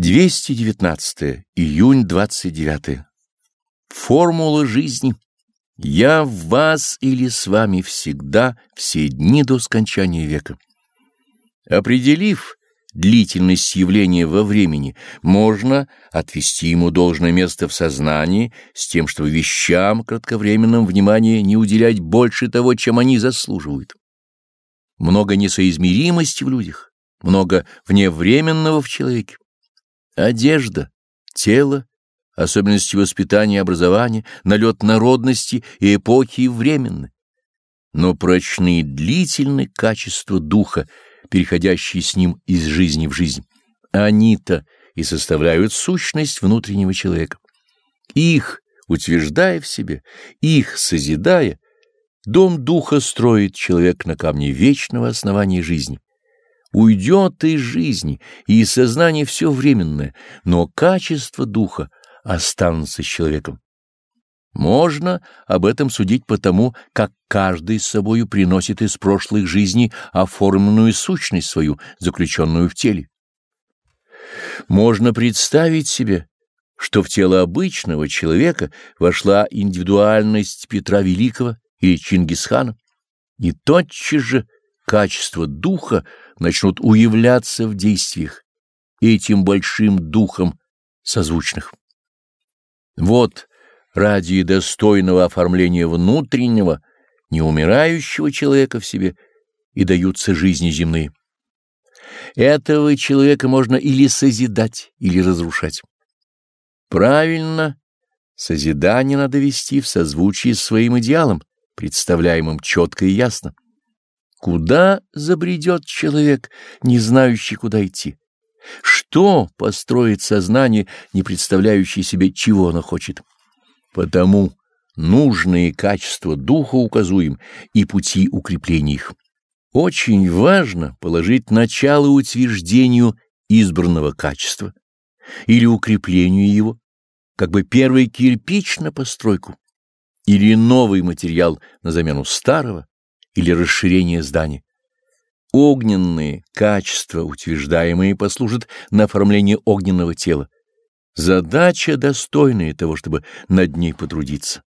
219 июнь 29 Формула жизни. Я в вас или с вами всегда, все дни до скончания века. Определив длительность явления во времени, можно отвести ему должное место в сознании с тем, чтобы вещам кратковременном внимания не уделять больше того, чем они заслуживают. Много несоизмеримости в людях, много вневременного в человеке. Одежда, тело, особенности воспитания и образования, налет народности и эпохи временны. Но прочны и длительны качества духа, переходящие с ним из жизни в жизнь. Они-то и составляют сущность внутреннего человека. Их, утверждая в себе, их созидая, дом духа строит человек на камне вечного основания жизни уйдет из жизни, и из сознания все временное, но качество духа останутся с человеком. Можно об этом судить потому, как каждый с собою приносит из прошлых жизней оформленную сущность свою, заключенную в теле. Можно представить себе, что в тело обычного человека вошла индивидуальность Петра Великого или Чингисхана, и тотчас же качества духа начнут уявляться в действиях этим большим духом созвучных. Вот ради достойного оформления внутреннего, неумирающего человека в себе и даются жизни земные. Этого человека можно или созидать, или разрушать. Правильно, созидание надо вести в созвучии с своим идеалом, представляемым четко и ясно. Куда забредет человек, не знающий, куда идти? Что построит сознание, не представляющее себе, чего оно хочет? Потому нужные качества духа указуем и пути укрепления их. Очень важно положить начало утверждению избранного качества или укреплению его, как бы первый кирпич на постройку, или новый материал на замену старого, или расширение здания. Огненные качества, утверждаемые, послужат на оформление огненного тела. Задача достойная того, чтобы над ней потрудиться.